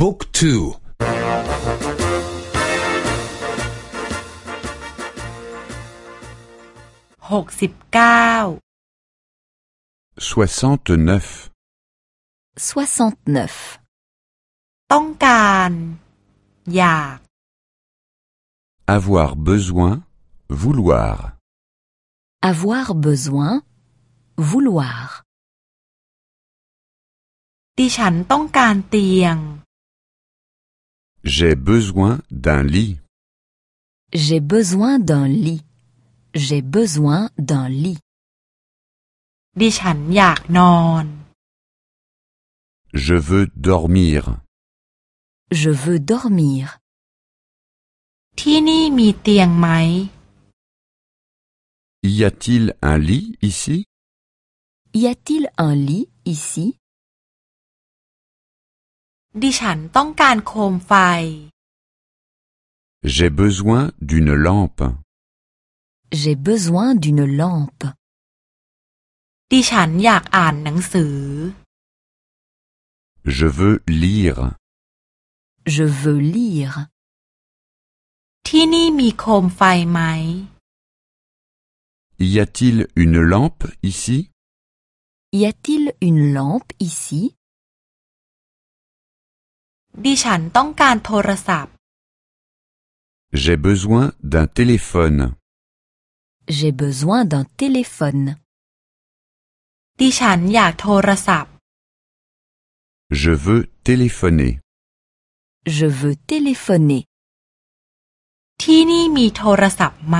บุ๊กทู หกสิบเก้า soixante-neuf, 69. ต้องการ อยาก avoir besoin, vouloir, Avoir besoin. Vouloir. ดิฉันต้องการเตียง j'ai besoin d'un lit. J'ai besoin d'un lit. J'ai besoin d'un lit. Je veux dormir. Je veux dormir. Y a-t-il un lit ici? Y a-t-il un lit ici? ดิฉันต้องการโคมไฟ J'ai besoin d'une lampe, J'ai besoin d'une lampe. ดิฉันอยากอ่านหนังสือ je veux lire, Je veux lire. ที่นี่มีโคมไฟไหม y a-t-il une lampe ici Y a-t-il une lampe ici ดิฉันต้องการโทรศัพท์ J'ai besoin d'un téléphone, J'ai besoin d'un téléphone. ดิฉันอยากโทรศัพท์ je veux téléphoner, Je veux téléphoner. ที่นี่มีโทรศัพท์ไหม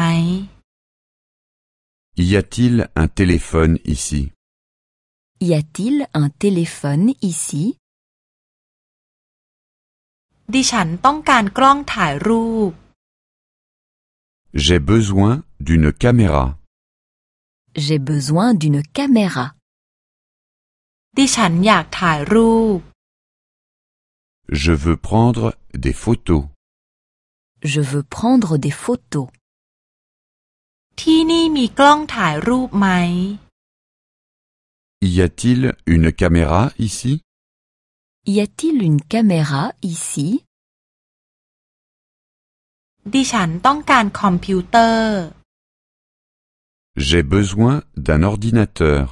y a-t-il un téléphone ici Y a-t-il un téléphone ici ดิฉันต้องการกล้องถ่ายรูป J'ai besoin d'une caméra, J'ai besoin d'une caméra. ดิฉันอยากถ่ายรูป je veux prendre des photos, Je veux prendre des photos. ที่นี่มีกล้องถ่ายรูปไหม y a-t-il une caméra ici Y a-t-il une caméra ici ดิฉันต้องการคอมพิวเตอร์ J'ai besoin d'un ordinateur.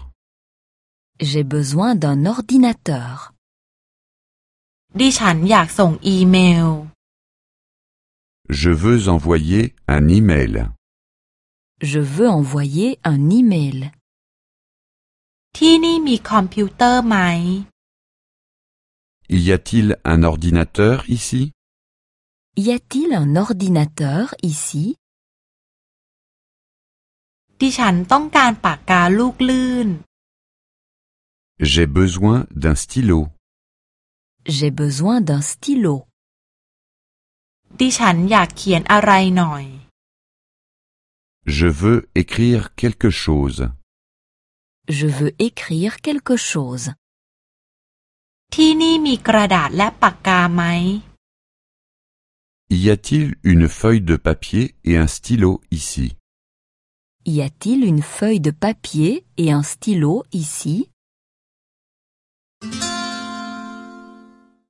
J'ai besoin d'un ordinateur. ดิฉันอยากส่งอีเมล Je veux envoyer un email. Je veux envoyer un email. ที่นี่มีคอมพิวเตอร์ไหม Y a-t-il un ordinateur ici Y a-t-il un ordinateur ici ดิฉันต้องการปากกาลูกลื่น J'ai besoin d'un stylo. J'ai besoin d'un stylo. ดิฉันอยากเขียนอะไรหน่อย Je veux écrire quelque chose. Je veux écrire quelque chose. ที่นี่มีกระดาษและปากกาไหม Y a-t-il une feuille de papier et un stylo ici? Y a-t-il une feuille de papier et un stylo ici?